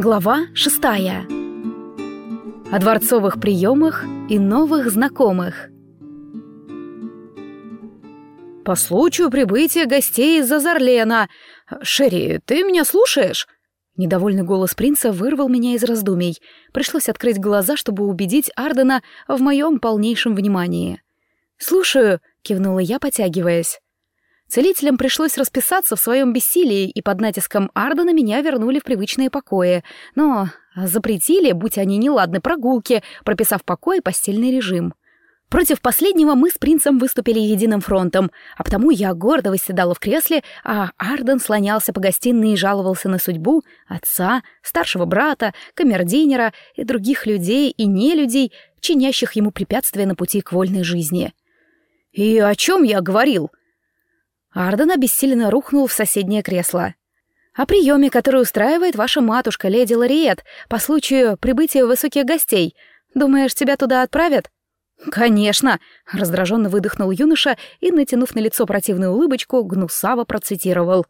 Глава шестая. О дворцовых приемах и новых знакомых. По случаю прибытия гостей из Азарлена. Шерри, ты меня слушаешь? Недовольный голос принца вырвал меня из раздумий. Пришлось открыть глаза, чтобы убедить Ардена в моем полнейшем внимании. «Слушаю», — кивнула я, потягиваясь. Целителям пришлось расписаться в своем бессилии, и под натиском Ардена меня вернули в привычные покои. Но запретили, будь они неладны, прогулки, прописав покой и постельный режим. Против последнего мы с принцем выступили единым фронтом, а потому я гордо восседала в кресле, а Арден слонялся по гостиной и жаловался на судьбу отца, старшего брата, камердинера и других людей и нелюдей, чинящих ему препятствия на пути к вольной жизни. «И о чем я говорил?» Арден обессиленно рухнул в соседнее кресло. «О приеме, который устраивает ваша матушка, леди Лариет, по случаю прибытия высоких гостей. Думаешь, тебя туда отправят?» «Конечно!» — раздраженно выдохнул юноша и, натянув на лицо противную улыбочку, гнусаво процитировал.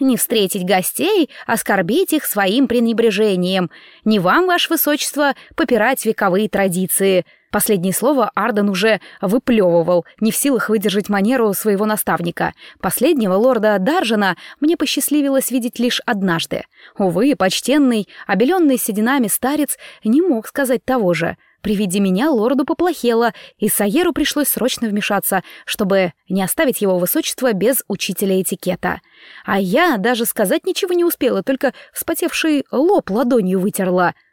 «Не встретить гостей, оскорбить их своим пренебрежением. Не вам, ваше высочество, попирать вековые традиции. Последнее слово Арден уже выплевывал, не в силах выдержать манеру своего наставника. Последнего лорда Даржина мне посчастливилось видеть лишь однажды. Увы, почтенный, обеленный сединами старец не мог сказать того же. При виде меня лорду поплохело, и Саеру пришлось срочно вмешаться, чтобы не оставить его высочество без учителя этикета. А я даже сказать ничего не успела, только вспотевший лоб ладонью вытерла —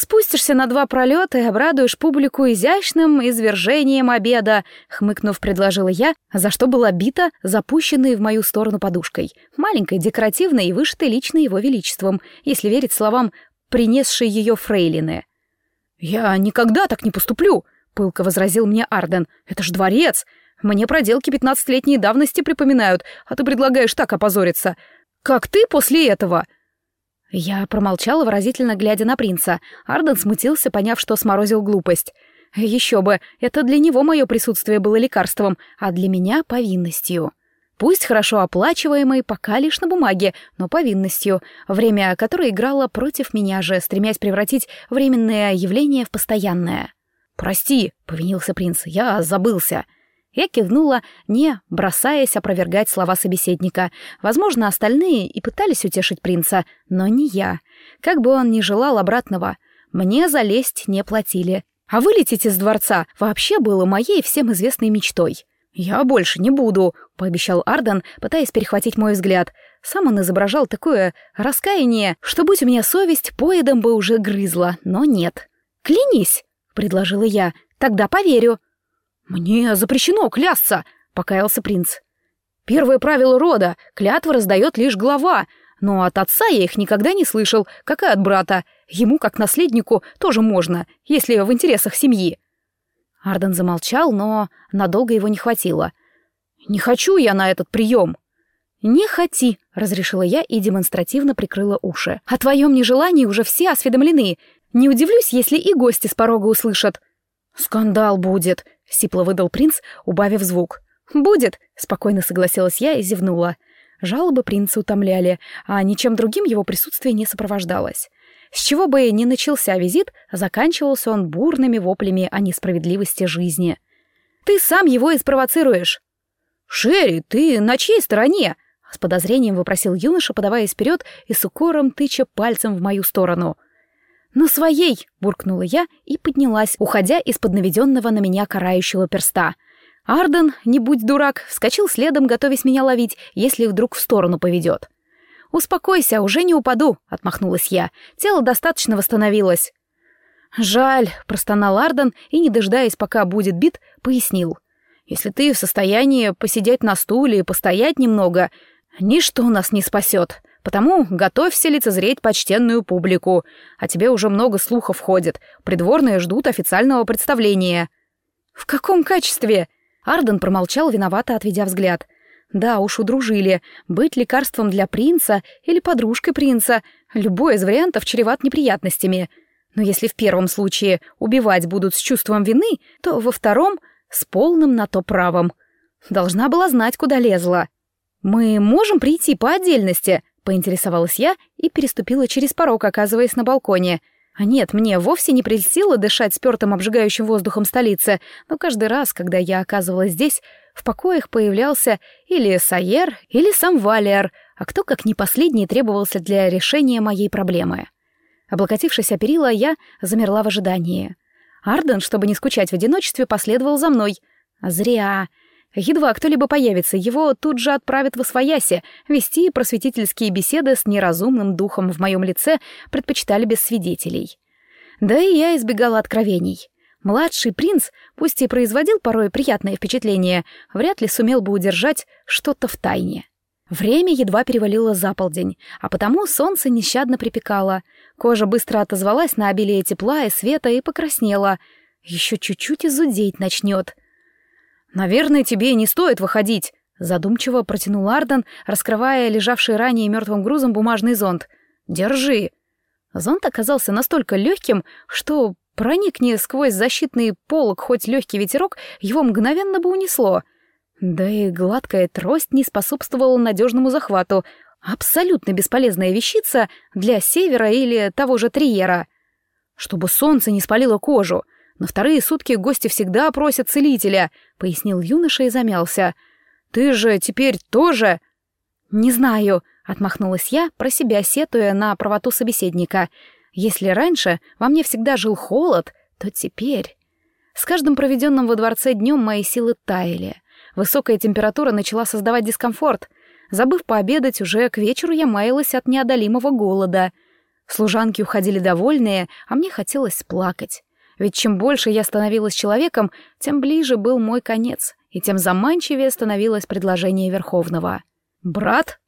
Спустишься на два пролета и обрадуешь публику изящным извержением обеда, хмыкнув, предложила я, за что была бита, запущенной в мою сторону подушкой, маленькой, декоративной и вышитой лично его величеством, если верить словам принесшей ее фрейлины. «Я никогда так не поступлю», — пылко возразил мне Арден. «Это ж дворец! Мне проделки пятнадцатилетней давности припоминают, а ты предлагаешь так опозориться. Как ты после этого?» Я промолчала, выразительно глядя на принца. Арден смутился, поняв, что сморозил глупость. Еще бы, это для него мое присутствие было лекарством, а для меня — повинностью. Пусть хорошо оплачиваемой, пока лишь на бумаге, но повинностью, время которое играло против меня же, стремясь превратить временное явление в постоянное. «Прости», — повинился принц, — «я забылся». Я кивнула, не бросаясь опровергать слова собеседника. Возможно, остальные и пытались утешить принца, но не я. Как бы он ни желал обратного, мне залезть не платили. А вылететь из дворца вообще было моей всем известной мечтой. «Я больше не буду», — пообещал Арден, пытаясь перехватить мой взгляд. Сам он изображал такое раскаяние, что, будь у меня совесть, поедом бы уже грызла, но нет. «Клянись», — предложила я, — «тогда поверю». «Мне запрещено клясться», — покаялся принц. «Первое правило рода — клятвы раздает лишь глава, но от отца я их никогда не слышал, как и от брата. Ему, как наследнику, тоже можно, если в интересах семьи». Арден замолчал, но надолго его не хватило. «Не хочу я на этот прием». «Не хоти», — разрешила я и демонстративно прикрыла уши. «О твоем нежелании уже все осведомлены. Не удивлюсь, если и гости с порога услышат». «Скандал будет», — сипло выдал принц, убавив звук. «Будет», — спокойно согласилась я и зевнула. Жалобы принца утомляли, а ничем другим его присутствие не сопровождалось. С чего бы ни начался визит, заканчивался он бурными воплями о несправедливости жизни. «Ты сам его и спровоцируешь!» «Шерри, ты на чьей стороне?» — с подозрением вопросил юноша, подаваясь вперед и с укором тыча пальцем в мою сторону — «На своей!» — буркнула я и поднялась, уходя из-под наведенного на меня карающего перста. Арден, не будь дурак, вскочил следом, готовясь меня ловить, если вдруг в сторону поведет. «Успокойся, уже не упаду», — отмахнулась я. «Тело достаточно восстановилось». «Жаль», — простонал Арден и, не дожидаясь, пока будет бит, пояснил. «Если ты в состоянии посидеть на стуле и постоять немного, ничто нас не спасет. Потому готовься лицезреть почтенную публику. А тебе уже много слухов ходит. Придворные ждут официального представления». «В каком качестве?» Арден промолчал, виновато отведя взгляд. «Да уж, удружили. Быть лекарством для принца или подружкой принца. Любой из вариантов чреват неприятностями. Но если в первом случае убивать будут с чувством вины, то во втором — с полным на то правом. Должна была знать, куда лезла. «Мы можем прийти по отдельности?» Поинтересовалась я и переступила через порог, оказываясь на балконе. А нет, мне вовсе не прельстило дышать спёртым обжигающим воздухом столицы, но каждый раз, когда я оказывалась здесь, в покоях появлялся или Сайер, или сам Валиар, а кто как не последний требовался для решения моей проблемы. Облокотившись о перила, я замерла в ожидании. Арден, чтобы не скучать в одиночестве, последовал за мной. Зря. Едва кто-либо появится, его тут же отправят в Освояси, вести просветительские беседы с неразумным духом в моем лице предпочитали без свидетелей. Да и я избегала откровений. Младший принц, пусть и производил порой приятное впечатление, вряд ли сумел бы удержать что-то в тайне. Время едва перевалило за полдень, а потому солнце нещадно припекало. Кожа быстро отозвалась на обилие тепла и света и покраснела. Еще чуть-чуть и зудеть начнет. «Наверное, тебе не стоит выходить», — задумчиво протянул Арден, раскрывая лежавший ранее мертвым грузом бумажный зонт. «Держи». Зонт оказался настолько легким, что проникни сквозь защитный полог хоть легкий ветерок, его мгновенно бы унесло — да и гладкая трость не способствовала надежному захвату. Абсолютно бесполезная вещица для севера или того же Триера. Чтобы солнце не спалило кожу. На вторые сутки гости всегда просят целителя, пояснил юноша и замялся. Ты же теперь тоже... Не знаю, отмахнулась я, про себя сетуя на правоту собеседника. Если раньше во мне всегда жил холод, то теперь... С каждым проведенным во дворце днем мои силы таяли — Высокая температура начала создавать дискомфорт. Забыв пообедать, уже к вечеру я маялась от неодолимого голода. Служанки уходили довольные, а мне хотелось плакать. Ведь чем больше я становилась человеком, тем ближе был мой конец, и тем заманчивее становилось предложение Верховного. «Брат?»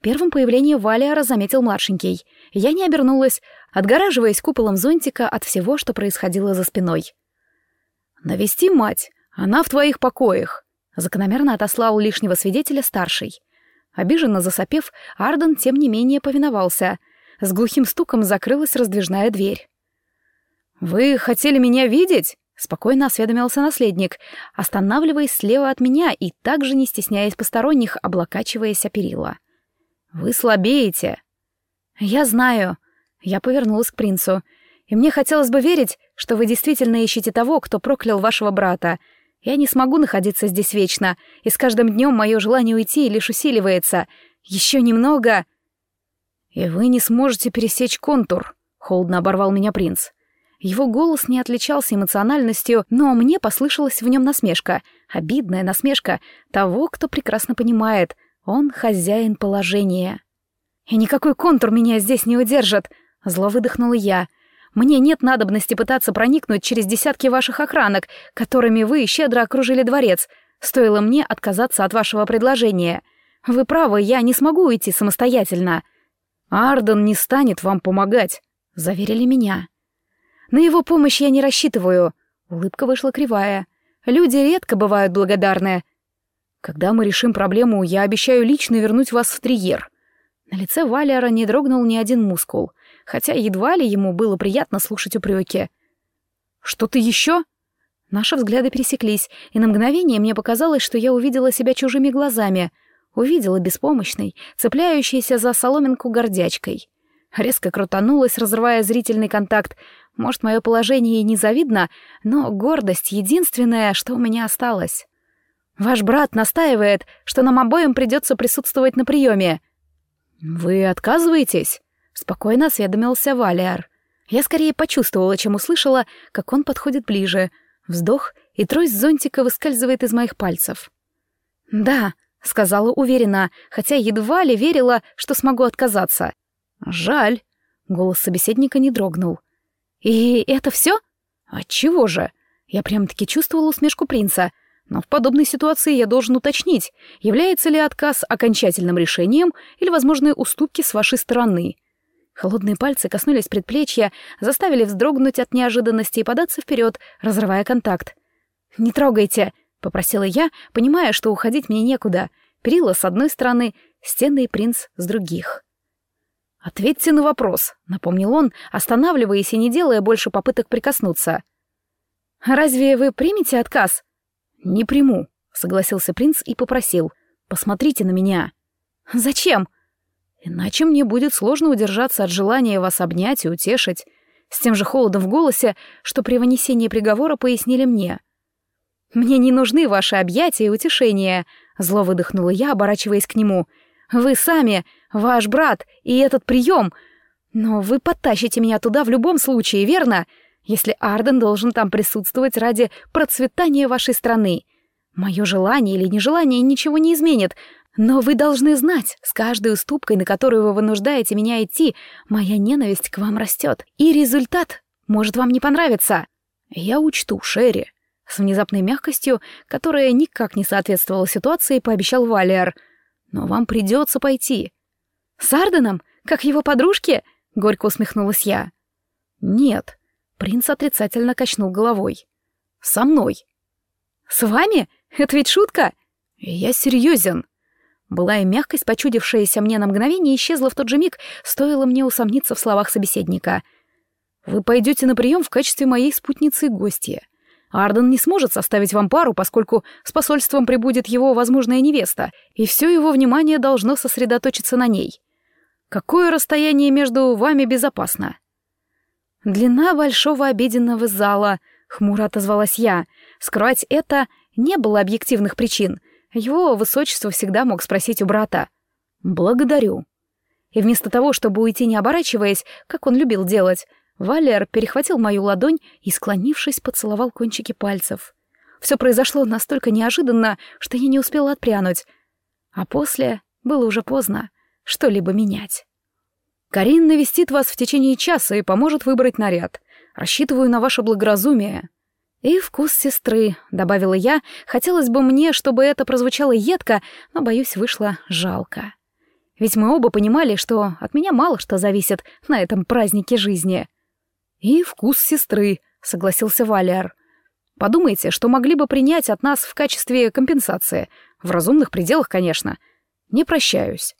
Первым появление Валиара заметил младшенький. Я не обернулась, отгораживаясь куполом зонтика от всего, что происходило за спиной. «Навести мать, она в твоих покоях», Закономерно отослал лишнего свидетеля старший. Обиженно засопев, Арден тем не менее повиновался. С глухим стуком закрылась раздвижная дверь. «Вы хотели меня видеть?» — спокойно осведомился наследник, останавливаясь слева от меня и также не стесняясь посторонних, облокачиваясь о перила. «Вы слабеете». «Я знаю». Я повернулась к принцу. «И мне хотелось бы верить, что вы действительно ищете того, кто проклял вашего брата, я не смогу находиться здесь вечно, и с каждым днем мое желание уйти лишь усиливается. Еще немного... И вы не сможете пересечь контур, холодно оборвал меня принц. Его голос не отличался эмоциональностью, но мне послышалась в нем насмешка, обидная насмешка того, кто прекрасно понимает, он хозяин положения. «И никакой контур меня здесь не удержит», — зло выдохнула я — мне нет надобности пытаться проникнуть через десятки ваших охранок, которыми вы щедро окружили дворец. Стоило мне отказаться от вашего предложения. Вы правы, я не смогу уйти самостоятельно. Арден не станет вам помогать, заверили меня. На его помощь я не рассчитываю. Улыбка вышла кривая. Люди редко бывают благодарны. Когда мы решим проблему, я обещаю лично вернуть вас в Триер. На лице Валера не дрогнул ни один мускул — хотя едва ли ему было приятно слушать упреки. «Что-то еще?» Наши взгляды пересеклись, и на мгновение мне показалось, что я увидела себя чужими глазами. Увидела беспомощной, цепляющейся за соломинку гордячкой. Резко крутанулась, разрывая зрительный контакт. Может, мое положение и незавидно, но гордость — единственное, что у меня осталось. «Ваш брат настаивает, что нам обоим придется присутствовать на приеме». «Вы отказываетесь?» Спокойно осведомился Валиар. Я скорее почувствовала, чем услышала, как он подходит ближе. Вздох, и трость зонтика выскальзывает из моих пальцев. «Да», — сказала уверенно, хотя едва ли верила, что смогу отказаться. «Жаль», — голос собеседника не дрогнул. «И это все? Отчего же?» Я прям-таки чувствовала усмешку принца. Но в подобной ситуации я должен уточнить, является ли отказ окончательным решением или возможные уступки с вашей стороны. Холодные пальцы коснулись предплечья, заставили вздрогнуть от неожиданности и податься вперед, разрывая контакт. «Не трогайте!» — попросила я, понимая, что уходить мне некуда. Перила с одной стороны, стены и принц с других. «Ответьте на вопрос», — напомнил он, останавливаясь и не делая больше попыток прикоснуться. «Разве вы примете отказ?» «Не приму», — согласился принц и попросил. «Посмотрите на меня». «Зачем?» Иначе мне будет сложно удержаться от желания вас обнять и утешить. С тем же холодом в голосе, что при вынесении приговора пояснили мне. «Мне не нужны ваши объятия и утешения», — зло выдохнула я, оборачиваясь к нему. «Вы сами, ваш брат и этот прием. Но вы подтащите меня туда в любом случае, верно? Если Арден должен там присутствовать ради процветания вашей страны. Мое желание или нежелание ничего не изменит, но вы должны знать, с каждой уступкой, на которую вы вынуждаете меня идти, моя ненависть к вам растет. И результат может вам не понравиться. Я учту, Шерри. С внезапной мягкостью, которая никак не соответствовала ситуации, пообещал Валиар. Но вам придется пойти. С Арденом? Как его подружке? Горько усмехнулась я. Нет. Принц отрицательно качнул головой. Со мной. С вами? Это ведь шутка? Я серьезен. Была и мягкость, почудившаяся мне на мгновение, исчезла в тот же миг, стоило мне усомниться в словах собеседника. «Вы пойдете на прием в качестве моей спутницы и гостья. Арден не сможет составить вам пару, поскольку с посольством прибудет его возможная невеста, и все его внимание должно сосредоточиться на ней. Какое расстояние между вами безопасно?» «Длина большого обеденного зала», — хмуро отозвалась я. «Скрывать это не было объективных причин — его высочество всегда мог спросить у брата. «Благодарю». И вместо того, чтобы уйти не оборачиваясь, как он любил делать, Валер перехватил мою ладонь и, склонившись, поцеловал кончики пальцев. Все произошло настолько неожиданно, что я не успела отпрянуть. А после было уже поздно что-либо менять. «Карин навестит вас в течение часа и поможет выбрать наряд. Рассчитываю на ваше благоразумие». «И вкус сестры», — добавила я. Хотелось бы мне, чтобы это прозвучало едко, но, боюсь, вышло жалко. Ведь мы оба понимали, что от меня мало что зависит на этом празднике жизни. «И вкус сестры», — согласился Валиар. «Подумайте, что могли бы принять от нас в качестве компенсации. В разумных пределах, конечно. Не прощаюсь».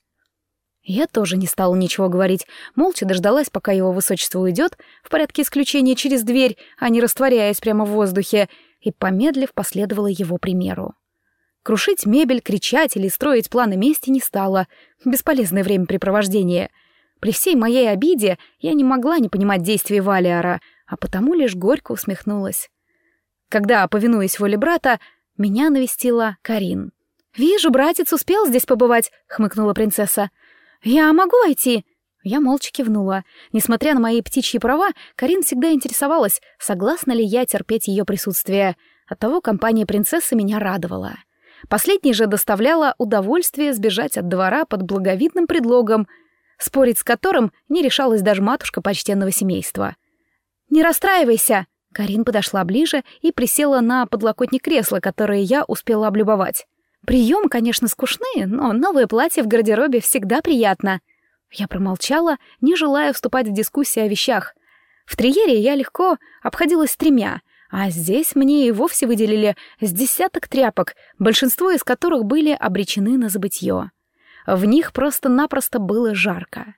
Я тоже не стала ничего говорить, молча дождалась, пока его высочество уйдет, в порядке исключения через дверь, а не растворяясь прямо в воздухе, и, помедлив, последовала его примеру. Крушить мебель, кричать или строить планы мести не стало. Бесполезное времяпрепровождение. При всей моей обиде я не могла не понимать действий Валиара, а потому лишь горько усмехнулась. Когда, повинуясь воле брата, меня навестила Карин. «Вижу, братец успел здесь побывать», — хмыкнула принцесса. «Я могу войти?» Я молча кивнула. Несмотря на мои птичьи права, Карин всегда интересовалась, согласна ли я терпеть ее присутствие. Оттого компания принцессы меня радовала. Последней же доставляла удовольствие сбежать от двора под благовидным предлогом, спорить с которым не решалась даже матушка почтенного семейства. «Не расстраивайся!» Карин подошла ближе и присела на подлокотник кресла, которое я успела облюбовать. Прием, конечно, скучные, но новое платье в гардеробе всегда приятно. Я промолчала, не желая вступать в дискуссии о вещах. В триере я легко обходилась тремя, а здесь мне и вовсе выделили с десяток тряпок, большинство из которых были обречены на забытье. В них просто-напросто было жарко.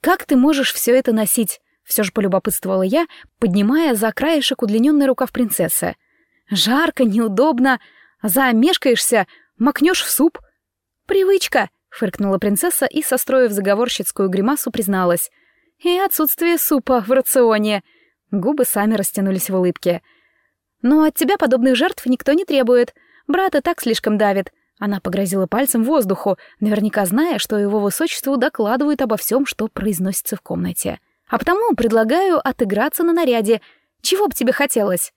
«Как ты можешь все это носить?» — все же полюбопытствовала я, поднимая за краешек удлиненный рукав принцессы. «Жарко, неудобно, Замешкаешься, макнешь в суп. Привычка, фыркнула принцесса и, состроив заговорщицкую гримасу, призналась. И отсутствие супа в рационе. Губы сами растянулись в улыбке. Но от тебя подобных жертв никто не требует. Брата так слишком давит. Она погрозила пальцем воздуху, наверняка зная, что его высочеству докладывают обо всем, что произносится в комнате. А потому предлагаю отыграться на наряде. Чего бы тебе хотелось?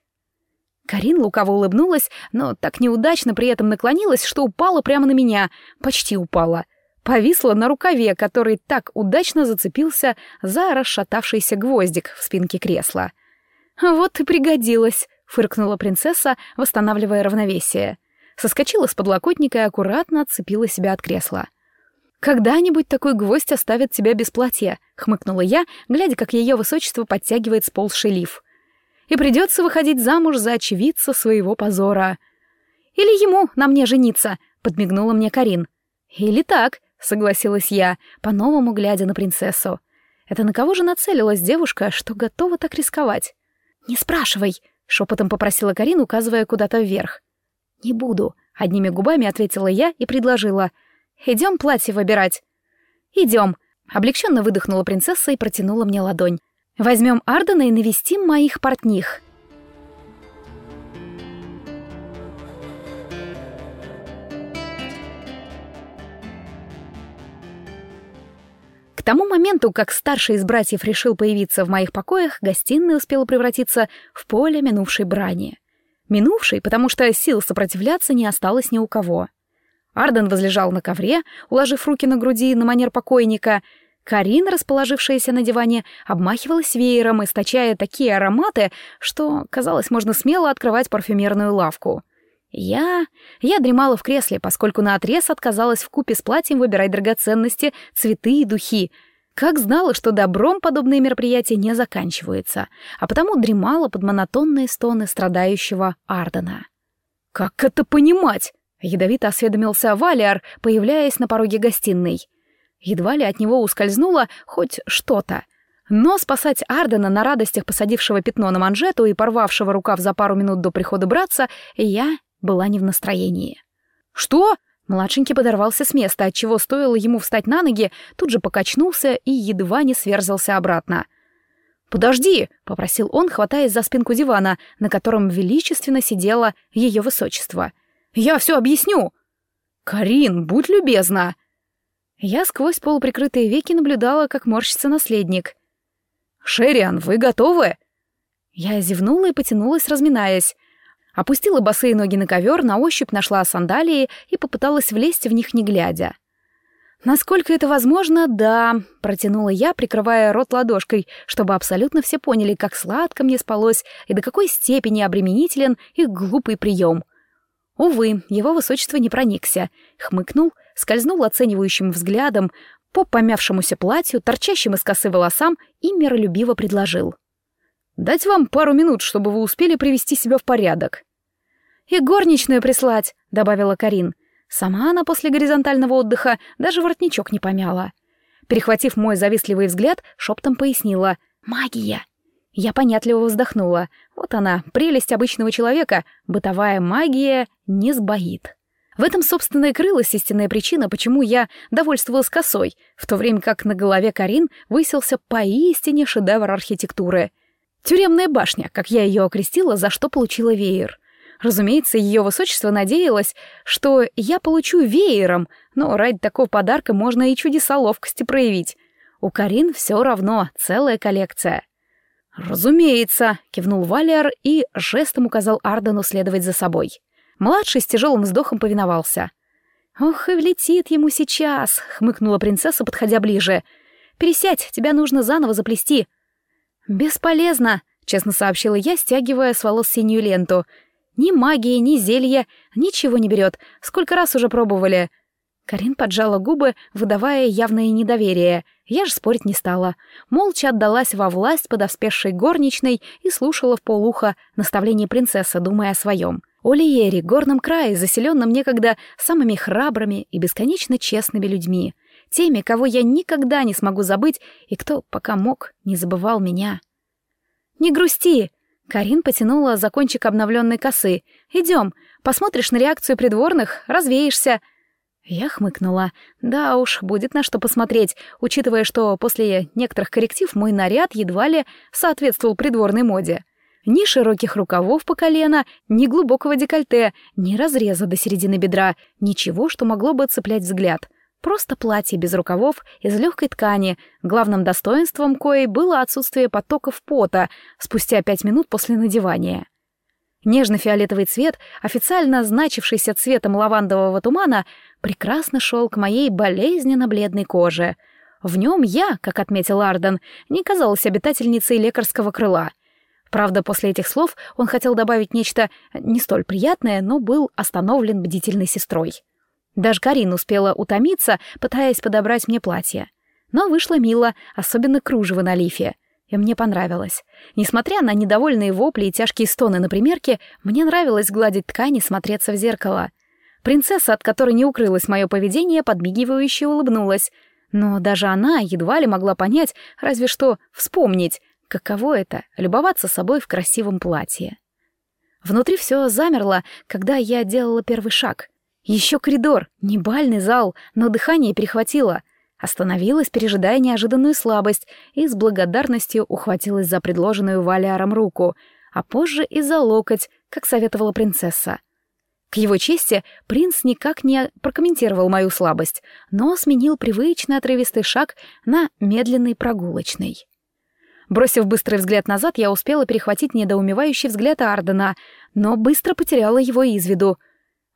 Карин лукаво улыбнулась, но так неудачно при этом наклонилась, что упала прямо на меня. Почти упала. Повисла на рукаве, который так удачно зацепился за расшатавшийся гвоздик в спинке кресла. «Вот и пригодилась», — фыркнула принцесса, восстанавливая равновесие. Соскочила с подлокотника и аккуратно отцепила себя от кресла. «Когда-нибудь такой гвоздь оставит тебя без платья», — хмыкнула я, глядя, как ее высочество подтягивает сползший лиф и придется выходить замуж за очевидца своего позора. Или ему на мне жениться, подмигнула мне Карин. Или так, согласилась я, по-новому глядя на принцессу. Это на кого же нацелилась девушка, что готова так рисковать? Не спрашивай, шепотом попросила Карин, указывая куда-то вверх. Не буду, одними губами ответила я и предложила. Идем платье выбирать. Идем. Облегченно выдохнула принцесса и протянула мне ладонь. Возьмем Ардена и навестим моих портних. К тому моменту, как старший из братьев решил появиться в моих покоях, гостиная успела превратиться в поле минувшей брани. Минувшей, потому что сил сопротивляться не осталось ни у кого. Арден возлежал на ковре, уложив руки на груди на манер покойника. Карина, расположившаяся на диване, обмахивалась веером, источая такие ароматы, что, казалось, можно смело открывать парфюмерную лавку. Я... Я дремала в кресле, поскольку наотрез отказалась в купе с платьем выбирать драгоценности, цветы и духи. Как знала, что добром подобные мероприятия не заканчиваются, а потому дремала под монотонные стоны страдающего Ардена. «Как это понимать?» — ядовито осведомился Валиар, появляясь на пороге гостиной. Едва ли от него ускользнуло хоть что-то. Но спасать Ардена на радостях посадившего пятно на манжету и порвавшего рукав за пару минут до прихода братца я была не в настроении. «Что?» Младшенький подорвался с места, отчего стоило ему встать на ноги, тут же покачнулся и едва не сверзался обратно. «Подожди!» — попросил он, хватаясь за спинку дивана, на котором величественно сидело ее высочество. «Я все объясню!» «Карин, будь любезна!» Я сквозь полуприкрытые веки наблюдала, как морщится наследник. «Шериан, вы готовы?» Я зевнула и потянулась, разминаясь. Опустила босые ноги на ковер, на ощупь нашла сандалии и попыталась влезть в них не глядя. «Насколько это возможно, да», — протянула я, прикрывая рот ладошкой, чтобы абсолютно все поняли, как сладко мне спалось и до какой степени обременителен их глупый прием. Увы, его высочество не проникся, хмыкнул, скользнул оценивающим взглядом по помявшемуся платью, торчащим из косы волосам и миролюбиво предложил. Дать вам пару минут, чтобы вы успели привести себя в порядок. И горничную прислать, добавила Карин. Сама она после горизонтального отдыха даже воротничок не помяла. Перехватив мой завистливый взгляд, шептом пояснила: "Магия". Я понятливо вздохнула. Вот она, прелесть обычного человека, бытовая магия не сбоит. В этом, собственно, и крылась истинная причина, почему я довольствовалась косой, в то время как на голове Карин высился поистине шедевр архитектуры — Тюремная башня, как я ее окрестила, за что получила веер. Разумеется, ее высочество надеялось, что я получу веером, но ради такого подарка можно и чудеса ловкости проявить. У Карин все равно целая коллекция. «Разумеется», — кивнул Валиар и жестом указал Ардену следовать за собой. Младший с тяжелым вздохом повиновался. «Ох, и влетит ему сейчас», — хмыкнула принцесса, подходя ближе. «Пересядь, тебя нужно заново заплести». «Бесполезно», — честно сообщила я, стягивая с волос синюю ленту. «Ни магии, ни зелья, ничего не берет. Сколько раз уже пробовали?» Карин поджала губы, выдавая явное недоверие. Я же спорить не стала. Молча отдалась во власть подоспевшей горничной и слушала в полуха наставление принцессы, думая о своем. О Лиере, горном крае, заселенном некогда самыми храбрыми и бесконечно честными людьми теми, кого я никогда не смогу забыть и кто, пока мог, не забывал меня. «Не грусти!» — Карин потянула за кончик обновленной косы. «Идем, посмотришь на реакцию придворных, развеешься». Я хмыкнула. Да уж, будет на что посмотреть, учитывая, что после некоторых корректив мой наряд едва ли соответствовал придворной моде. Ни широких рукавов по колено, ни глубокого декольте, ни разреза до середины бедра, ничего, что могло бы цеплять взгляд. Просто платье без рукавов из легкой ткани, главным достоинством коей было отсутствие потоков пота спустя пять минут после надевания. Нежно-фиолетовый цвет, официально значившийся цветом лавандового тумана, прекрасно шел к моей болезненно-бледной коже. В нем я, как отметил Арден, не казалась обитательницей лекарского крыла. Правда, после этих слов он хотел добавить нечто не столь приятное, но был остановлен бдительной сестрой. Даже Карин успела утомиться, пытаясь подобрать мне платье. Но вышло мило, особенно кружево на лифе. И мне понравилось. Несмотря на недовольные вопли и тяжкие стоны на примерке, мне нравилось гладить ткань и смотреться в зеркало. Принцесса, от которой не укрылось мое поведение, подмигивающе улыбнулась. Но даже она едва ли могла понять, разве что вспомнить, каково это — любоваться собой в красивом платье. Внутри все замерло, когда я делала первый шаг — еще коридор, не бальный зал, но дыхание перехватило. Остановилась, пережидая неожиданную слабость, и с благодарностью ухватилась за предложенную Валиаром руку, а позже и за локоть, как советовала принцесса. К его чести, принц никак не прокомментировал мою слабость, но сменил привычный отрывистый шаг на медленный прогулочный. Бросив быстрый взгляд назад, я успела перехватить недоумевающий взгляд Ардена, но быстро потеряла его из виду.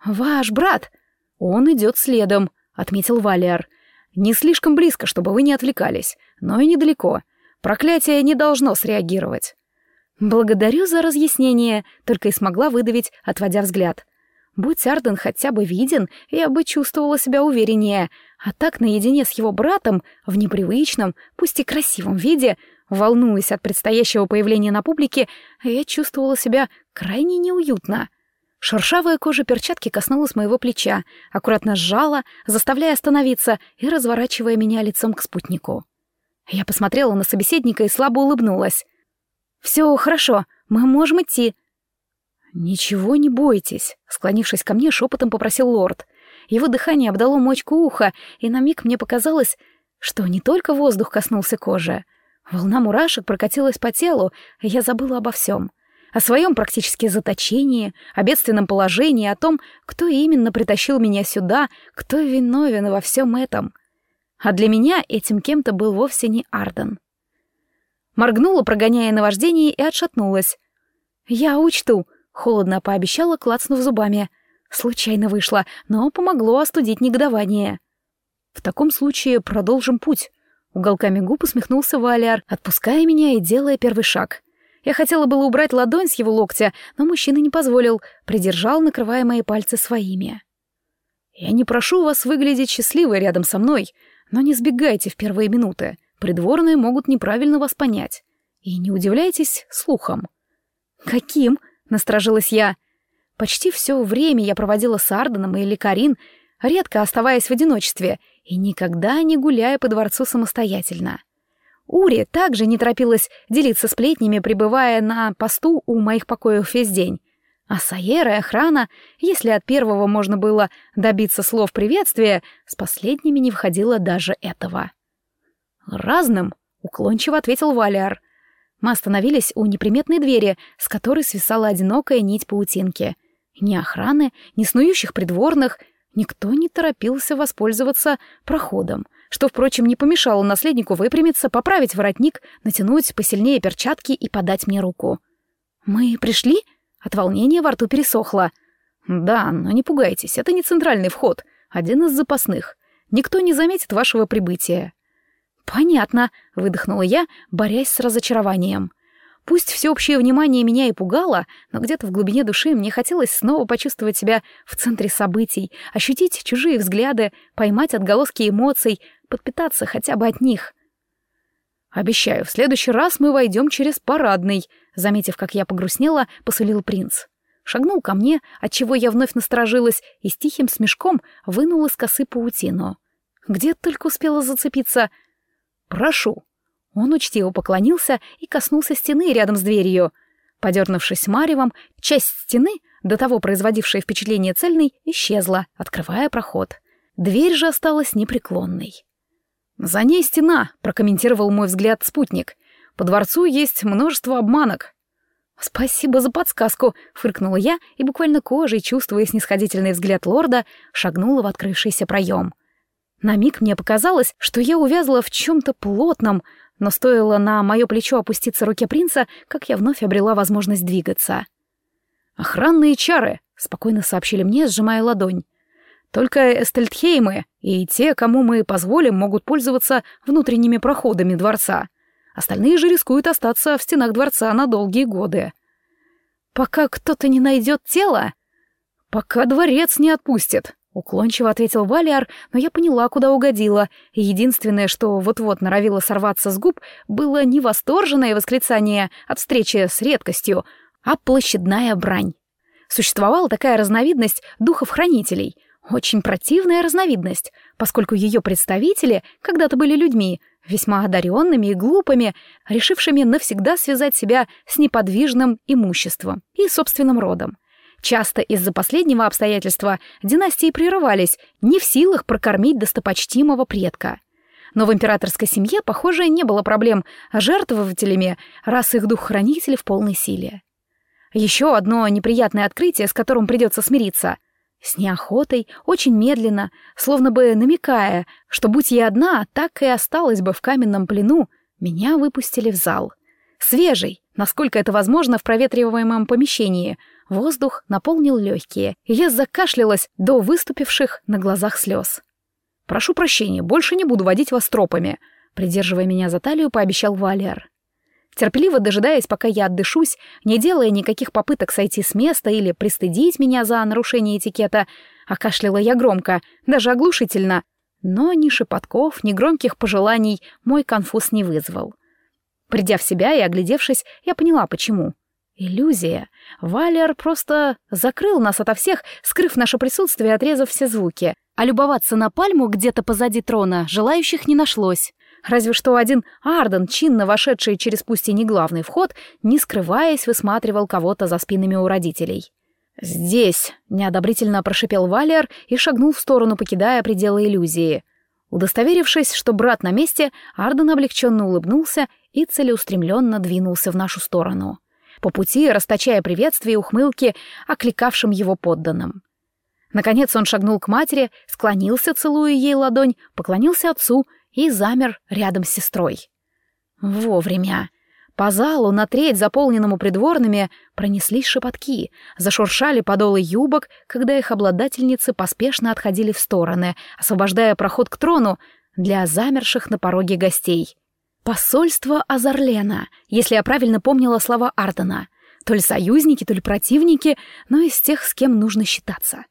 «Ваш брат!» «Он идет следом», — отметил Валиар. «Не слишком близко, чтобы вы не отвлекались, но и недалеко. Проклятие не должно среагировать». «Благодарю за разъяснение», — только и смогла выдавить, отводя взгляд. Будь Арден хотя бы виден, я бы чувствовала себя увереннее, а так наедине с его братом, в непривычном, пусть и красивом виде, волнуясь от предстоящего появления на публике, я чувствовала себя крайне неуютно. Шершавая кожа перчатки коснулась моего плеча, аккуратно сжала, заставляя остановиться и разворачивая меня лицом к спутнику. Я посмотрела на собеседника и слабо улыбнулась. «Все хорошо, мы можем идти». «Ничего не бойтесь», — склонившись ко мне, шепотом попросил лорд. Его дыхание обдало мочку уха, и на миг мне показалось, что не только воздух коснулся кожи. Волна мурашек прокатилась по телу, и я забыла обо всем о своем практически заточении, о бедственном положении, о том, кто именно притащил меня сюда, кто виновен во всем этом. А для меня этим кем-то был вовсе не Арден. Моргнула, прогоняя наваждение, и отшатнулась. «Я учту», — холодно пообещала, клацнув зубами. Случайно вышло, но помогло остудить негодование. «В таком случае продолжим путь», — уголками губ усмехнулся Валиар, отпуская меня и делая первый шаг — я хотела было убрать ладонь с его локтя, но мужчина не позволил, придержал, накрывая мои пальцы своими. «Я не прошу вас выглядеть счастливой рядом со мной, но не сбегайте в первые минуты. Придворные могут неправильно вас понять. И не удивляйтесь слухам». «Каким?» — насторожилась я. Почти все время я проводила с Арденом или Карин, редко оставаясь в одиночестве и никогда не гуляя по дворцу самостоятельно. Ури также не торопилась делиться сплетнями, пребывая на посту у моих покоев весь день. А Саера и охрана, если от первого можно было добиться слов приветствия, с последними не входило даже этого. «Разным», — уклончиво ответил Валиар. Мы остановились у неприметной двери, с которой свисала одинокая нить паутинки. Ни охраны, ни снующих придворных, никто не торопился воспользоваться проходом — что, впрочем, не помешало наследнику выпрямиться, поправить воротник, натянуть посильнее перчатки и подать мне руку. «Мы пришли?» От волнения во рту пересохло. «Да, но не пугайтесь, это не центральный вход, один из запасных. Никто не заметит вашего прибытия». «Понятно», — выдохнула я, борясь с разочарованием. Пусть всеобщее внимание меня и пугало, но где-то в глубине души мне хотелось снова почувствовать себя в центре событий, ощутить чужие взгляды, поймать отголоски эмоций, подпитаться хотя бы от них. «Обещаю, в следующий раз мы войдем через парадный», заметив, как я погрустнела, посулил принц. Шагнул ко мне, отчего я вновь насторожилась, и с тихим смешком вынул из косы паутину. Где только успела зацепиться. «Прошу», он учтиво поклонился и коснулся стены рядом с дверью. Подернувшись маревом, часть стены, до того производившая впечатление цельной, исчезла, открывая проход. Дверь же осталась непреклонной. «За ней стена», — прокомментировал мой взгляд спутник. «По дворцу есть множество обманок». «Спасибо за подсказку», — фыркнула я и буквально кожей, чувствуя снисходительный взгляд лорда, шагнула в открывшийся проем. На миг мне показалось, что я увязла в чем-то плотном, но стоило на мое плечо опуститься руке принца, как я вновь обрела возможность двигаться. «Охранные чары», — спокойно сообщили мне, сжимая ладонь. «Только эстельтхеймы и те, кому мы позволим, могут пользоваться внутренними проходами дворца. Остальные же рискуют остаться в стенах дворца на долгие годы». «Пока кто-то не найдет тело?» «Пока дворец не отпустит», Уклончиво ответил Валиар, но я поняла, куда угодила, и единственное, что вот-вот норовило сорваться с губ, было не восторженное восклицание от встречи с редкостью, а площадная брань. Существовала такая разновидность духов-хранителей, очень противная разновидность, поскольку ее представители когда-то были людьми, весьма одаренными и глупыми, решившими навсегда связать себя с неподвижным имуществом и собственным родом. Часто из-за последнего обстоятельства династии прерывались, не в силах прокормить достопочтимого предка. но в императорской семье, похоже, не было проблем с жертвователями, раз их дух-хранитель в полной силе. Еще одно неприятное открытие, с которым придется смириться. С неохотой, очень медленно, словно бы намекая, что будь я одна, так и осталась бы в каменном плену, меня выпустили в зал. Свежий, насколько это возможно в проветриваемом помещении. Воздух наполнил легкие, и я закашлялась до выступивших на глазах слез. «Прошу прощения, больше не буду водить вас тропами», придерживая меня за талию, пообещал Валер. Терпеливо дожидаясь, пока я отдышусь, не делая никаких попыток сойти с места или пристыдить меня за нарушение этикета, окашляла я громко, даже оглушительно. Но ни шепотков, ни громких пожеланий мой конфуз не вызвал. Придя в себя и оглядевшись, я поняла, почему. Иллюзия. Валер просто закрыл нас ото всех, скрыв наше присутствие отрезав все звуки. А любоваться на пальму где-то позади трона желающих не нашлось. Разве что один Арден, чинно вошедший через пусть и не главный вход, не скрываясь, высматривал кого-то за спинами у родителей. «Здесь!» — неодобрительно прошипел Валер и шагнул в сторону, покидая пределы иллюзии. Удостоверившись, что брат на месте, Арден облегченно улыбнулся и целеустремленно двинулся в нашу сторону. По пути расточая приветствия и ухмылки окликавшим его подданным. Наконец он шагнул к матери, склонился, целуя ей ладонь, поклонился отцу и замер рядом с сестрой. Вовремя. По залу, на треть заполненному придворными, пронеслись шепотки, зашуршали подолы юбок, когда их обладательницы поспешно отходили в стороны, освобождая проход к трону для замерших на пороге гостей. Посольство Азарлена, если я правильно помнила слова Ардена. То ли союзники, то ли противники, но из тех, с кем нужно считаться.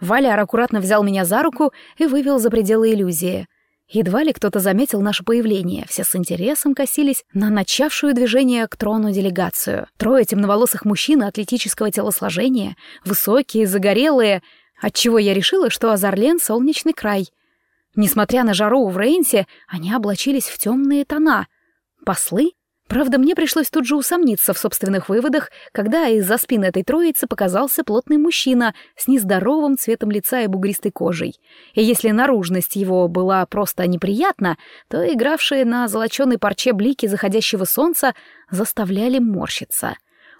Валяр аккуратно взял меня за руку и вывел за пределы иллюзии. Едва ли кто-то заметил наше появление, все с интересом косились на начавшую движение к трону делегацию. Трое темноволосых мужчин атлетического телосложения, высокие, загорелые, отчего я решила, что Азарлен — солнечный край. Несмотря на жару в Рейнсе, они облачились в темные тона. Послы? Правда, мне пришлось тут же усомниться в собственных выводах, когда из-за спины этой троицы показался плотный мужчина с нездоровым цветом лица и бугристой кожей. И если наружность его была просто неприятна, то игравшие на золоченой парче блики заходящего солнца заставляли морщиться.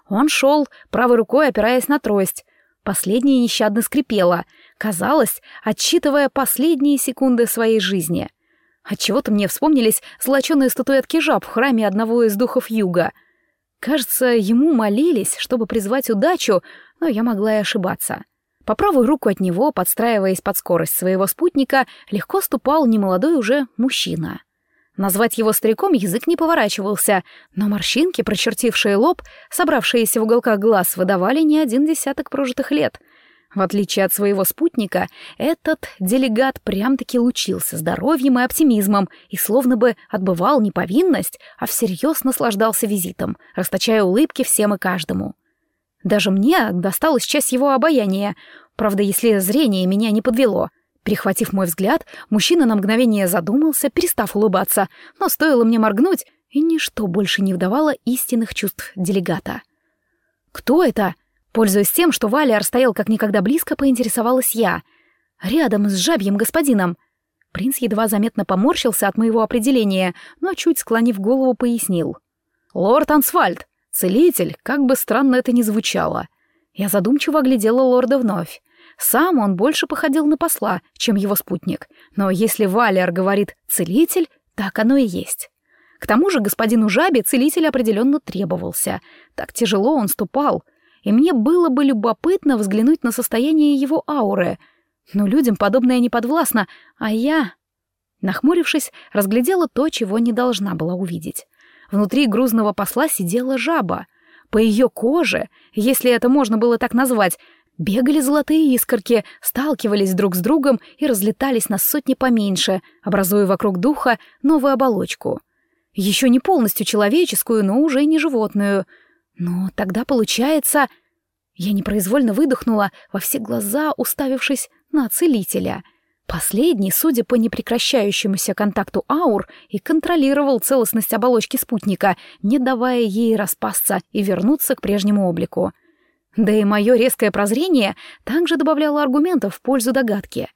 Он шел, правой рукой опираясь на трость. Последняя нещадно скрипела, казалось, отсчитывая последние секунды своей жизни — Отчего-то мне вспомнились золоченые статуэтки жаб в храме одного из духов юга. Кажется, ему молились, чтобы призвать удачу, но я могла и ошибаться. По правую руку от него, подстраиваясь под скорость своего спутника, легко ступал немолодой уже мужчина. Назвать его стариком язык не поворачивался, но морщинки, прочертившие лоб, собравшиеся в уголках глаз, выдавали не один десяток прожитых лет — в отличие от своего спутника, этот делегат прям-таки лучился здоровьем и оптимизмом и словно бы отбывал не повинность, а всерьез наслаждался визитом, расточая улыбки всем и каждому. Даже мне досталась часть его обаяния, правда, если зрение меня не подвело. Перехватив мой взгляд, мужчина на мгновение задумался, перестав улыбаться, но стоило мне моргнуть, и ничто больше не вдавало истинных чувств делегата. «Кто это?» Пользуясь тем, что Валиар стоял как никогда близко, поинтересовалась я. Рядом с жабьим господином. Принц едва заметно поморщился от моего определения, но чуть склонив голову, пояснил. «Лорд Ансфальд, целитель, как бы странно это ни звучало». Я задумчиво оглядела лорда вновь. Сам он больше походил на посла, чем его спутник. Но если Валиар говорит «целитель», так оно и есть. К тому же господину Жабе целитель определенно требовался. Так тяжело он ступал — и мне было бы любопытно взглянуть на состояние его ауры. Но людям подобное не подвластно, а я... Нахмурившись, разглядела то, чего не должна была увидеть. Внутри грузного посла сидела жаба. По ее коже, если это можно было так назвать, бегали золотые искорки, сталкивались друг с другом и разлетались на сотни поменьше, образуя вокруг духа новую оболочку. Еще не полностью человеческую, но уже не животную — но тогда получается... Я непроизвольно выдохнула во все глаза, уставившись на целителя. Последний, судя по непрекращающемуся контакту аур, и контролировал целостность оболочки спутника, не давая ей распасться и вернуться к прежнему облику. Да и мое резкое прозрение также добавляло аргументов в пользу догадки.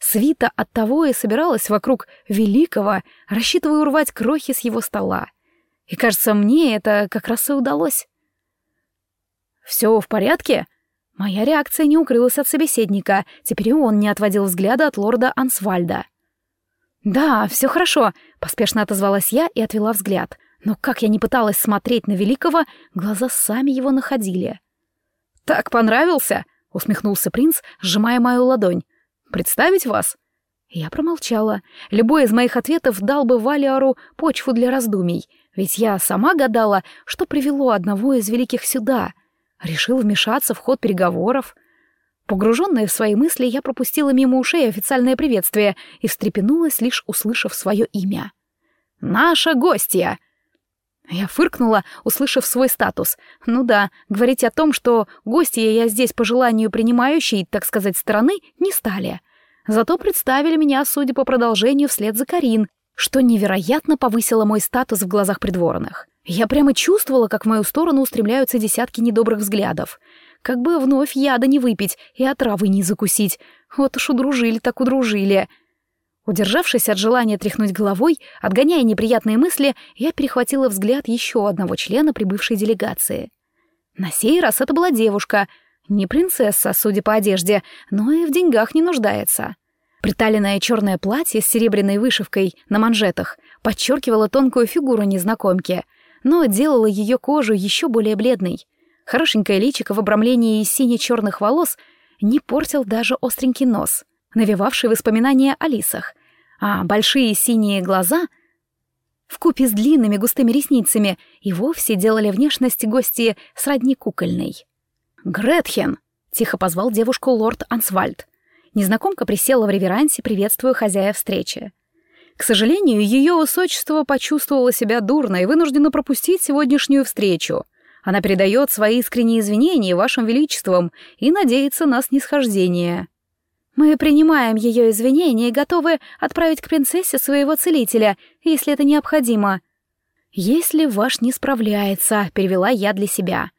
Свита от того и собиралась вокруг великого, рассчитывая урвать крохи с его стола. И, кажется, мне это как раз и удалось. «Все в порядке?» Моя реакция не укрылась от собеседника, теперь и он не отводил взгляда от лорда Ансвальда. «Да, все хорошо», — поспешно отозвалась я и отвела взгляд. Но как я не пыталась смотреть на Великого, глаза сами его находили. «Так понравился?» — усмехнулся принц, сжимая мою ладонь. «Представить вас?» Я промолчала. Любой из моих ответов дал бы Валиару почву для раздумий, ведь я сама гадала, что привело одного из великих сюда. Решил вмешаться в ход переговоров. Погруженная в свои мысли, я пропустила мимо ушей официальное приветствие и встрепенулась, лишь услышав свое имя. «Наша гостья!» Я фыркнула, услышав свой статус. Ну да, говорить о том, что гостья я здесь по желанию принимающей, так сказать, стороны, не стали. Зато представили меня, судя по продолжению, вслед за Карин, что невероятно повысило мой статус в глазах придворных. Я прямо чувствовала, как в мою сторону устремляются десятки недобрых взглядов. Как бы вновь яда не выпить и отравы не закусить. Вот уж удружили так удружили. Удержавшись от желания тряхнуть головой, отгоняя неприятные мысли, я перехватила взгляд еще одного члена прибывшей делегации. На сей раз это была девушка. Не принцесса, судя по одежде, но и в деньгах не нуждается. Приталенное черное платье с серебряной вышивкой на манжетах подчеркивало тонкую фигуру незнакомки, но делало ее кожу еще более бледной. Хорошенькое личико в обрамлении сине-черных волос не портил даже остренький нос — навевавший воспоминания о лисах, а большие синие глаза в купе с длинными густыми ресницами и вовсе делали внешность гости сродни кукольной. «Гретхен!» — тихо позвал девушку лорд Ансвальд. Незнакомка присела в реверансе, приветствуя хозяя встречи. К сожалению, ее высочество почувствовало себя дурно и вынуждено пропустить сегодняшнюю встречу. Она передает свои искренние извинения вашим величествам и надеется на снисхождение. Мы принимаем ее извинения и готовы отправить к принцессе своего целителя, если это необходимо. Если ваш не справляется, перевела я для себя.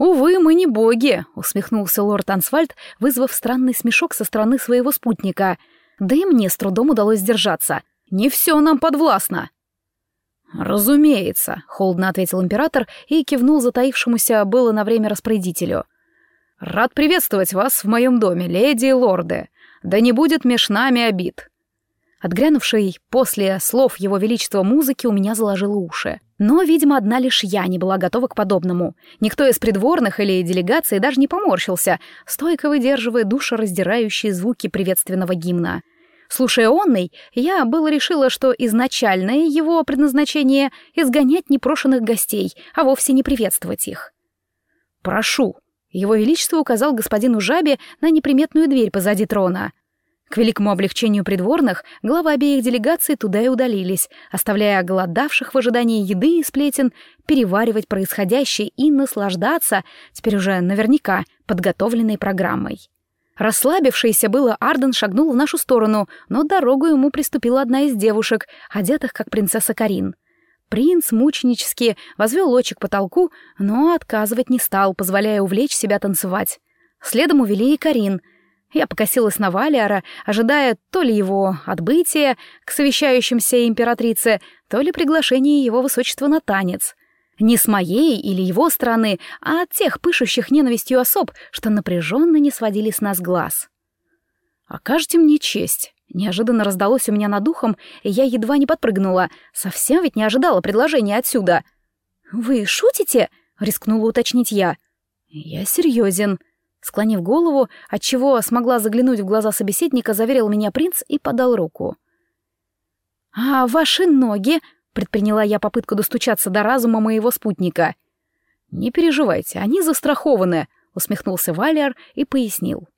Увы, мы не боги, усмехнулся лорд Ансвальд, вызвав странный смешок со стороны своего спутника. Да и мне с трудом удалось сдержаться. Не все нам подвластно. «Разумеется», — холодно ответил император и кивнул затаившемуся было на время распорядителю — «Рад приветствовать вас в моем доме, леди и лорды. Да не будет меж нами обид». Отгрянувшей после слов его величества музыки у меня заложило уши. Но, видимо, одна лишь я не была готова к подобному. Никто из придворных или делегации даже не поморщился, стойко выдерживая душераздирающие звуки приветственного гимна. Слушая онный, я было решила, что изначальное его предназначение — изгонять непрошенных гостей, а вовсе не приветствовать их. «Прошу», его Величество указал господину Жабе на неприметную дверь позади трона. К великому облегчению придворных главы обеих делегаций туда и удалились, оставляя оголодавших в ожидании еды и сплетен переваривать происходящее и наслаждаться, теперь уже наверняка, подготовленной программой. Расслабившийся было Арден шагнул в нашу сторону, но дорогу ему приступила одна из девушек, одетых как принцесса Карин — Принц мученически возвел лочек к потолку, но отказывать не стал, позволяя увлечь себя танцевать. Следом увели и Карин. Я покосилась на Валиара, ожидая то ли его отбытия к совещающимся императрице, то ли приглашения его высочества на танец. Не с моей или его стороны, а от тех пышущих ненавистью особ, что напряженно не сводили с нас глаз. «Окажете мне честь», Неожиданно раздалось у меня над ухом, и я едва не подпрыгнула. Совсем ведь не ожидала предложения отсюда. «Вы шутите?» — рискнула уточнить я. «Я серьезен». Склонив голову, отчего смогла заглянуть в глаза собеседника, заверил меня принц и подал руку. «А ваши ноги?» — предприняла я попытку достучаться до разума моего спутника. «Не переживайте, они застрахованы», — усмехнулся Валиар и пояснил.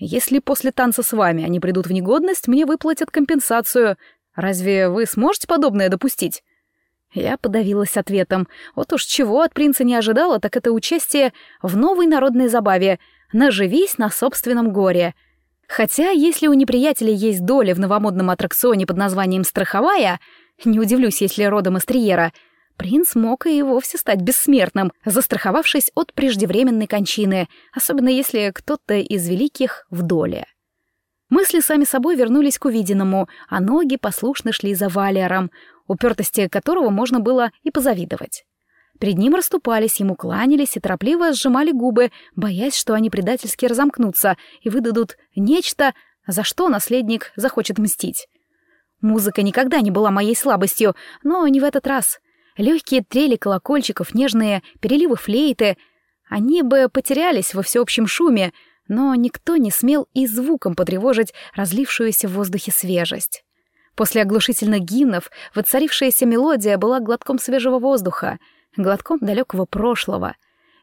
Если после танца с вами они придут в негодность, мне выплатят компенсацию. Разве вы сможете подобное допустить?» Я подавилась ответом. Вот уж чего от принца не ожидала, так это участие в новой народной забаве «Наживись на собственном горе». Хотя, если у неприятелей есть доля в новомодном аттракционе под названием «Страховая», не удивлюсь, если родом из Триера — Принц мог и вовсе стать бессмертным, застраховавшись от преждевременной кончины, особенно если кто-то из великих в доле. Мысли сами собой вернулись к увиденному, а ноги послушно шли за Валиаром, упертости которого можно было и позавидовать. Перед ним расступались, ему кланялись и торопливо сжимали губы, боясь, что они предательски разомкнутся и выдадут нечто, за что наследник захочет мстить. Музыка никогда не была моей слабостью, но не в этот раз. Легкие трели колокольчиков, нежные переливы флейты. Они бы потерялись во всеобщем шуме, но никто не смел и звуком потревожить разлившуюся в воздухе свежесть. После оглушительных гимнов воцарившаяся мелодия была глотком свежего воздуха, глотком далекого прошлого.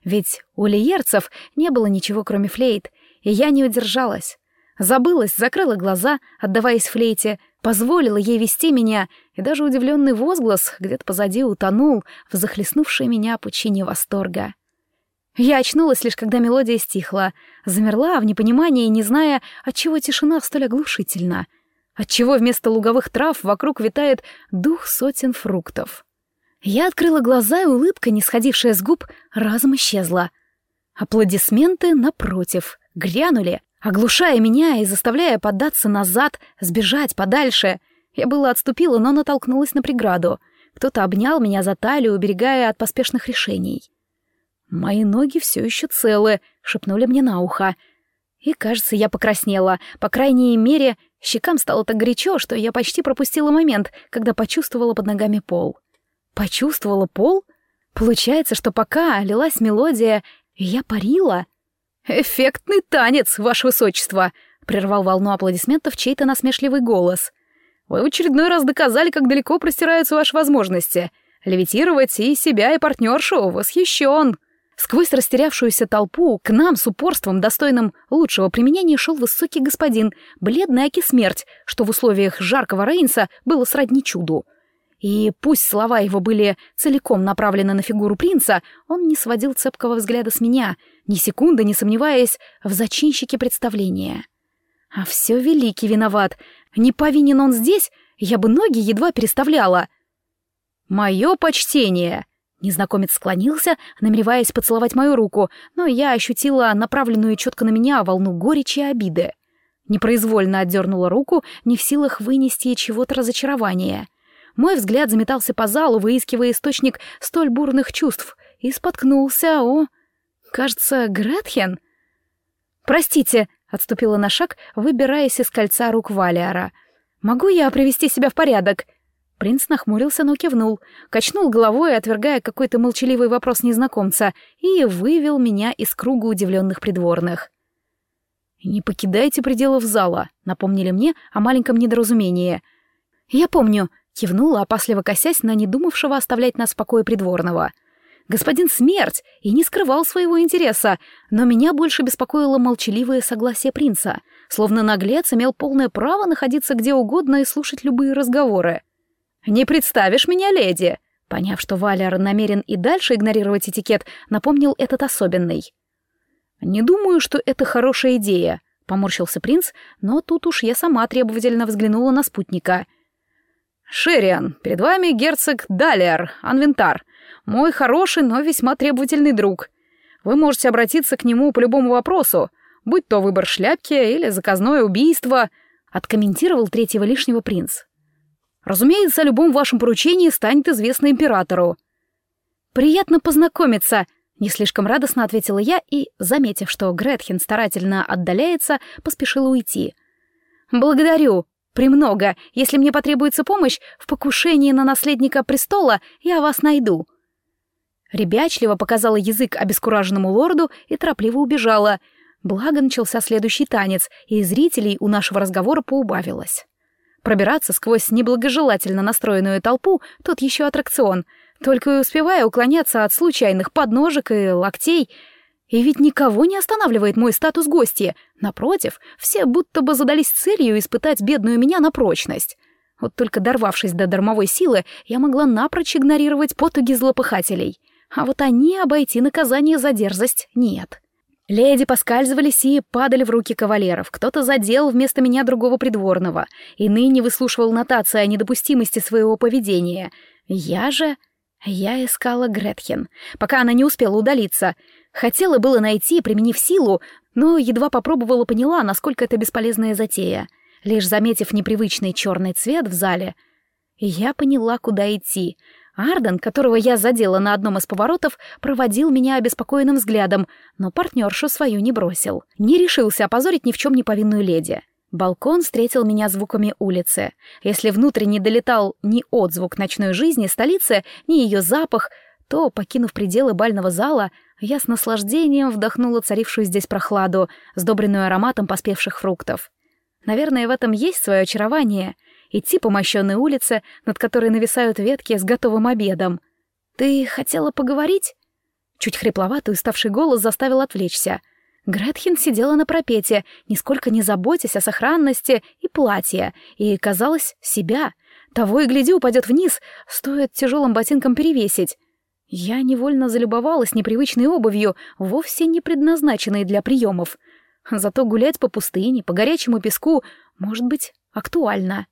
Ведь у лиерцев не было ничего, кроме флейт, и я не удержалась. Забылась, закрыла глаза, отдаваясь флейте, позволила ей вести меня, и даже удивленный возглас где-то позади утонул в захлестнувшей меня пучине восторга. Я очнулась лишь, когда мелодия стихла, замерла в непонимании, не зная, отчего тишина столь оглушительна, отчего вместо луговых трав вокруг витает дух сотен фруктов. Я открыла глаза, и улыбка, не сходившая с губ, разом исчезла. Аплодисменты, напротив, грянули, оглушая меня и заставляя поддаться назад, сбежать подальше. Я было отступила, но натолкнулась на преграду. Кто-то обнял меня за талию, уберегая от поспешных решений. «Мои ноги все еще целы», — шепнули мне на ухо. И, кажется, я покраснела. По крайней мере, щекам стало так горячо, что я почти пропустила момент, когда почувствовала под ногами пол. Почувствовала пол? Получается, что пока лилась мелодия, я парила. «Эффектный танец, ваше высочество!» — прервал волну аплодисментов чей-то насмешливый голос. «Вы в очередной раз доказали, как далеко простираются ваши возможности. Левитировать и себя, и партнершу восхищен!» Сквозь растерявшуюся толпу к нам с упорством, достойным лучшего применения, шел высокий господин, бледный аки смерть, что в условиях жаркого Рейнса было сродни чуду. И пусть слова его были целиком направлены на фигуру принца, он не сводил цепкого взгляда с меня, ни секунды не сомневаясь в зачинщике представления. А все великий виноват. Не повинен он здесь, я бы ноги едва переставляла. «Мое почтение!» Незнакомец склонился, намереваясь поцеловать мою руку, но я ощутила направленную четко на меня волну горечи и обиды. Непроизвольно отдернула руку, не в силах вынести чего-то разочарования. Мой взгляд заметался по залу, выискивая источник столь бурных чувств, и споткнулся о... Кажется, Гретхен? «Простите», — отступила на шаг, выбираясь из кольца рук Валиара. «Могу я привести себя в порядок?» Принц нахмурился, но кивнул, качнул головой, отвергая какой-то молчаливый вопрос незнакомца, и вывел меня из круга удивленных придворных. «Не покидайте пределов зала», — напомнили мне о маленьком недоразумении. «Я помню», — кивнула, опасливо косясь на недумавшего оставлять нас в покое придворного. Господин Смерть и не скрывал своего интереса, но меня больше беспокоило молчаливое согласие принца, словно наглец имел полное право находиться где угодно и слушать любые разговоры. «Не представишь меня, леди!» Поняв, что Валер намерен и дальше игнорировать этикет, напомнил этот особенный. «Не думаю, что это хорошая идея», — поморщился принц, но тут уж я сама требовательно взглянула на спутника. «Шериан, перед вами герцог Далиар, Анвентар, мой хороший, но весьма требовательный друг. Вы можете обратиться к нему по любому вопросу, будь то выбор шляпки или заказное убийство», — откомментировал третьего лишнего принц. Разумеется, о любом вашем поручении станет известно императору. Приятно познакомиться, не слишком радостно ответила я и, заметив, что Гретхен старательно отдаляется, поспешила уйти. Благодарю. Премного. Если мне потребуется помощь в покушении на наследника престола, я вас найду. Ребячливо показала язык обескураженному лорду и торопливо убежала. Благо начался следующий танец, и зрителей у нашего разговора поубавилось. Пробираться сквозь неблагожелательно настроенную толпу — тот еще аттракцион, только и успевая уклоняться от случайных подножек и локтей. И ведь никого не останавливает мой статус гостя. Напротив, все будто бы задались целью испытать бедную меня на прочность. Вот только дорвавшись до дармовой силы, я могла напрочь игнорировать потуги злопыхателей. А вот они обойти наказание за дерзость нет. Леди поскальзывались и падали в руки кавалеров. Кто-то задел вместо меня другого придворного. и ныне выслушивал нотации о недопустимости своего поведения. Я же... Я искала Гретхен, пока она не успела удалиться. Хотела было найти, применив силу, но едва попробовала поняла, насколько это бесполезная затея. Лишь заметив непривычный черный цвет в зале, я поняла, куда идти. Арден, которого я задела на одном из поворотов, проводил меня обеспокоенным взглядом, но партнершу свою не бросил. Не решился опозорить ни в чем не повинную леди. Балкон встретил меня звуками улицы. Если внутрь не долетал ни отзвук ночной жизни столицы, ни ее запах, то, покинув пределы бального зала, я с наслаждением вдохнула царившую здесь прохладу, сдобренную ароматом поспевших фруктов. Наверное, в этом есть свое очарование — идти по мощенной улице, над которой нависают ветки с готовым обедом. «Ты хотела поговорить?» Чуть хрипловатый уставший голос заставил отвлечься. Гретхен сидела на пропете, нисколько не заботясь о сохранности и платье, и, казалось, себя. Того и гляди упадет вниз, стоит тяжелым ботинком перевесить. Я невольно залюбовалась непривычной обувью, вовсе не предназначенной для приемов. Зато гулять по пустыне, по горячему песку, может быть, актуально.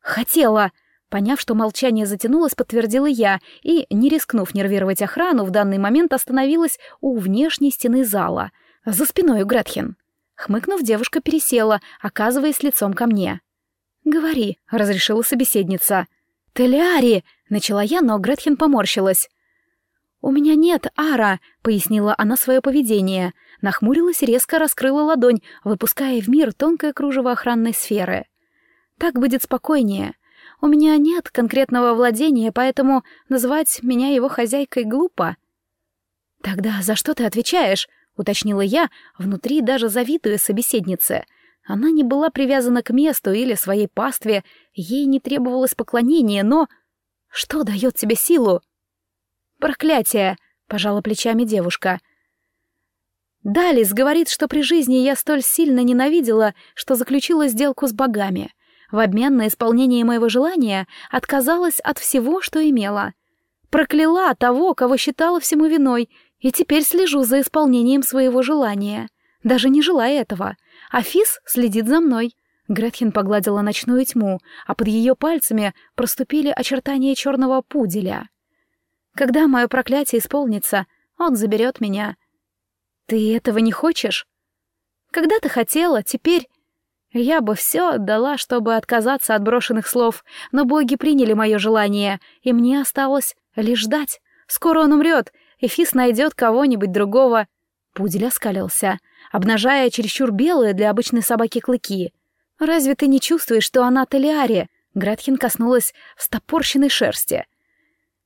«Хотела!» Поняв, что молчание затянулось, подтвердила я и, не рискнув нервировать охрану, в данный момент остановилась у внешней стены зала, за спиной у Гретхен. Хмыкнув, девушка пересела, оказываясь лицом ко мне. «Говори», — разрешила собеседница. «Телиари!» — начала я, но Гретхен поморщилась. «У меня нет ара», — пояснила она свое поведение. Нахмурилась резко раскрыла ладонь, выпуская в мир тонкое кружево охранной сферы. «Так будет спокойнее. У меня нет конкретного владения, поэтому называть меня его хозяйкой глупо». «Тогда за что ты отвечаешь?» — уточнила я, внутри даже завидуя собеседнице. Она не была привязана к месту или своей пастве, ей не требовалось поклонения, но... Что дает тебе силу? «Проклятие!» — пожала плечами девушка. «Далис говорит, что при жизни я столь сильно ненавидела, что заключила сделку с богами. В обмен на исполнение моего желания отказалась от всего, что имела. Прокляла того, кого считала всему виной, и теперь слежу за исполнением своего желания. Даже не желая этого. Афис следит за мной». Гретхен погладила ночную тьму, а под ее пальцами проступили очертания черного пуделя. Когда мое проклятие исполнится, он заберет меня. Ты этого не хочешь? Когда-то хотела, теперь... Я бы все отдала, чтобы отказаться от брошенных слов, но боги приняли мое желание, и мне осталось лишь ждать. Скоро он умрет, и Фис найдет кого-нибудь другого. Пудель оскалился, обнажая чересчур белые для обычной собаки клыки. «Разве ты не чувствуешь, что она Талиари?» Гретхен коснулась встопорщенной шерсти.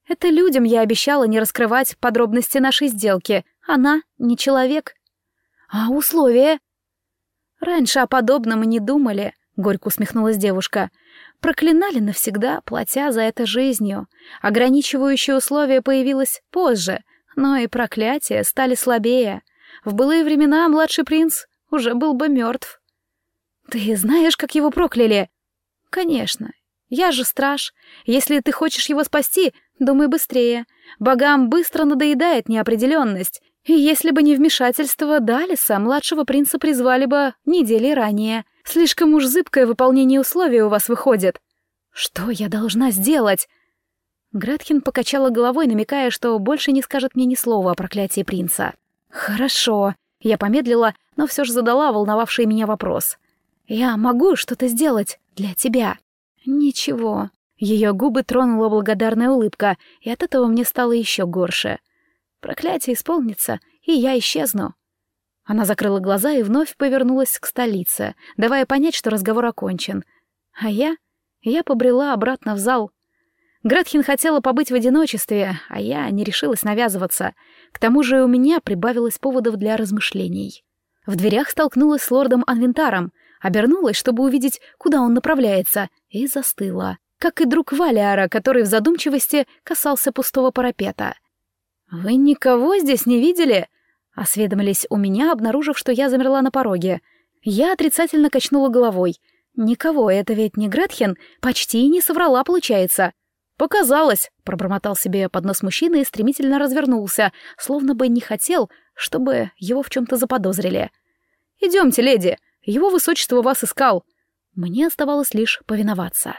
Это людям я обещала не раскрывать подробности нашей сделки. Она не человек. А условия? Раньше о подобном и не думали, горько усмехнулась девушка. Проклинали навсегда, платя за это жизнью. Ограничивающее условие появилось позже, но и проклятия стали слабее. В былые времена младший принц уже был бы мертв. Ты знаешь, как его прокляли? Конечно. Я же страж. Если ты хочешь его спасти, Думай быстрее. Богам быстро надоедает неопределенность. И если бы не вмешательство Далиса, младшего принца призвали бы недели ранее. Слишком уж зыбкое выполнение условий у вас выходит. Что я должна сделать? Гретхен покачала головой, намекая, что больше не скажет мне ни слова о проклятии принца. «Хорошо». Я помедлила, но все же задала волновавший меня вопрос. «Я могу что-то сделать для тебя?» «Ничего», ее губы тронула благодарная улыбка, и от этого мне стало еще горше. Проклятие исполнится, и я исчезну. Она закрыла глаза и вновь повернулась к столице, давая понять, что разговор окончен. А я... Я побрела обратно в зал. Гретхен хотела побыть в одиночестве, а я не решилась навязываться. К тому же у меня прибавилось поводов для размышлений. В дверях столкнулась с лордом Анвентаром, обернулась, чтобы увидеть, куда он направляется, и застыла как и друг Валиара, который в задумчивости касался пустого парапета. «Вы никого здесь не видели?» — осведомились у меня, обнаружив, что я замерла на пороге. Я отрицательно качнула головой. «Никого, это ведь не Гретхен, почти не соврала, получается». «Показалось», — пробормотал себе под нос мужчина и стремительно развернулся, словно бы не хотел, чтобы его в чем-то заподозрили. «Идемте, леди, его высочество вас искал». Мне оставалось лишь повиноваться.